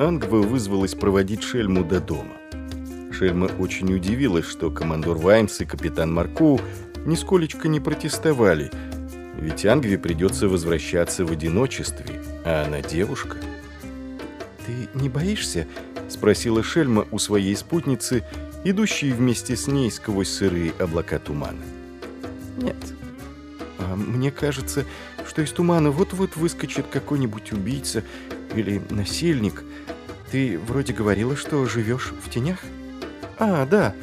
Ангва вызвалась проводить Шельму до дома. Шельма очень удивилась, что командор Ваймс и капитан Маркоу нисколечко не протестовали, ведь Ангве придется возвращаться в одиночестве, а она девушка. «Ты не боишься?» — спросила Шельма у своей спутницы, идущей вместе с ней сквозь сырые облака тумана. «Нет». «А мне кажется, что из тумана вот-вот выскочит какой-нибудь убийца или насильник. Ты вроде говорила, что живешь в тенях?» «А, да,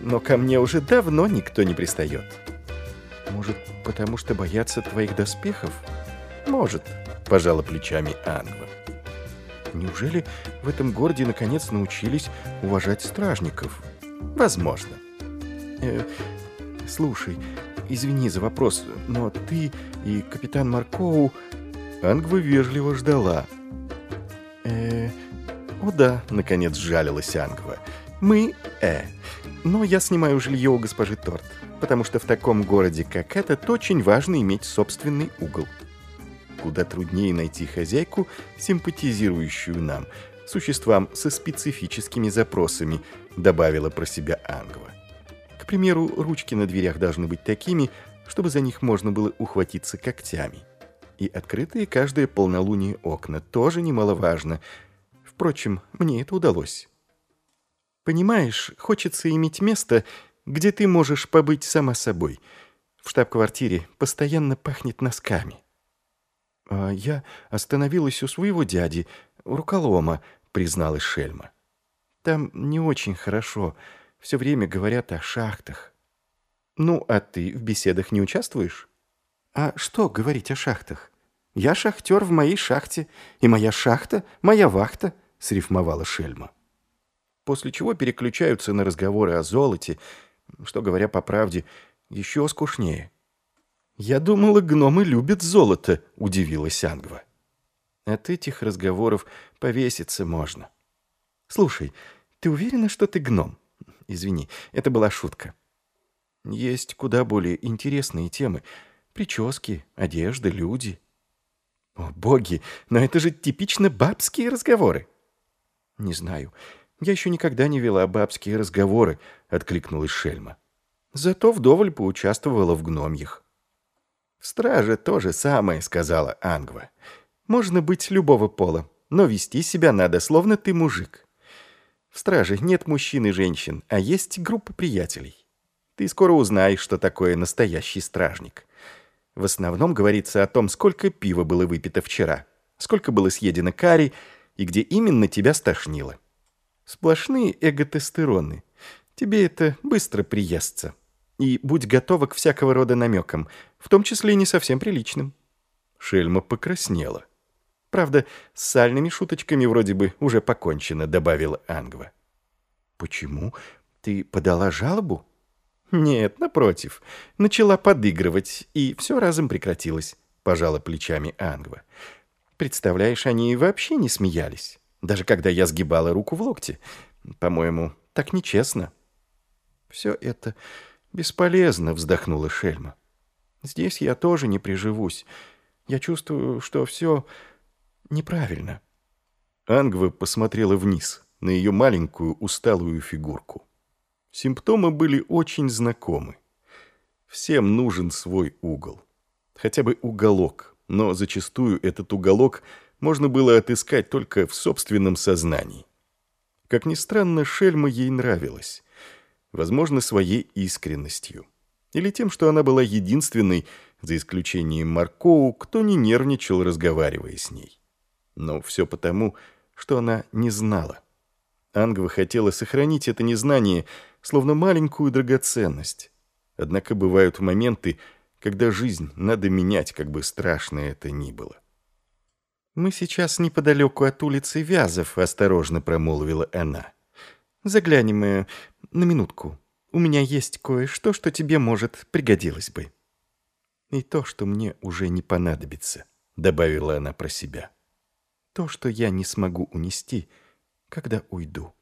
но ко мне уже давно никто не пристает». «Может, потому что боятся твоих доспехов?» «Может», — пожала плечами Ангва. «Неужели в этом городе наконец научились уважать стражников?» «Возможно». Э, «Слушай, извини за вопрос, но ты и капитан Маркоу...» Ангва вежливо ждала. «Э, о да», — наконец жалилась Ангва. «Мы, э, но я снимаю жилье у госпожи Торт, потому что в таком городе, как этот, очень важно иметь собственный угол. Куда труднее найти хозяйку, симпатизирующую нам, существам со специфическими запросами, добавила про себя Ангва. К примеру, ручки на дверях должны быть такими, чтобы за них можно было ухватиться когтями. И открытые каждое полнолуние окна тоже немаловажно. Впрочем, мне это удалось. Понимаешь, хочется иметь место, где ты можешь побыть сама собой. В штаб-квартире постоянно пахнет носками. А я остановилась у своего дяди, руколома, призналась Шельма. Там не очень хорошо. Все время говорят о шахтах. Ну, а ты в беседах не участвуешь? А что говорить о шахтах? Я шахтер в моей шахте, и моя шахта — моя вахта, срифмовала Шельма после чего переключаются на разговоры о золоте, что, говоря по правде, еще скучнее. «Я думала, гномы любят золото», — удивилась Ангва. «От этих разговоров повеситься можно». «Слушай, ты уверена, что ты гном?» «Извини, это была шутка». «Есть куда более интересные темы. Прически, одежда, люди». «О, боги, но это же типично бабские разговоры». «Не знаю. «Я еще никогда не вела бабские разговоры», — откликнулась Шельма. «Зато вдоволь поучаствовала в гномьях». «В страже то же самое», — сказала Ангва. «Можно быть любого пола, но вести себя надо, словно ты мужик. В страже нет мужчин и женщин, а есть группа приятелей. Ты скоро узнаешь, что такое настоящий стражник. В основном говорится о том, сколько пива было выпито вчера, сколько было съедено карри и где именно тебя стошнило. Сплошные эготестероны. Тебе это быстро приестся. И будь готова к всякого рода намекам, в том числе и не совсем приличным». Шельма покраснела. «Правда, с сальными шуточками вроде бы уже покончено», — добавила Ангва. «Почему? Ты подала жалобу?» «Нет, напротив. Начала подыгрывать, и все разом прекратилось», — пожала плечами Ангва. «Представляешь, они вообще не смеялись даже когда я сгибала руку в локте. По-моему, так нечестно». «Все это бесполезно», — вздохнула Шельма. «Здесь я тоже не приживусь. Я чувствую, что все неправильно». Ангва посмотрела вниз, на ее маленькую усталую фигурку. Симптомы были очень знакомы. Всем нужен свой угол. Хотя бы уголок, но зачастую этот уголок — можно было отыскать только в собственном сознании. Как ни странно, Шельма ей нравилась. Возможно, своей искренностью. Или тем, что она была единственной, за исключением Маркоу, кто не нервничал, разговаривая с ней. Но все потому, что она не знала. Ангва хотела сохранить это незнание, словно маленькую драгоценность. Однако бывают моменты, когда жизнь надо менять, как бы страшно это ни было. «Мы сейчас неподалеку от улицы Вязов», — осторожно промолвила она. «Заглянем э, на минутку. У меня есть кое-что, что тебе, может, пригодилось бы». «И то, что мне уже не понадобится», — добавила она про себя. «То, что я не смогу унести, когда уйду».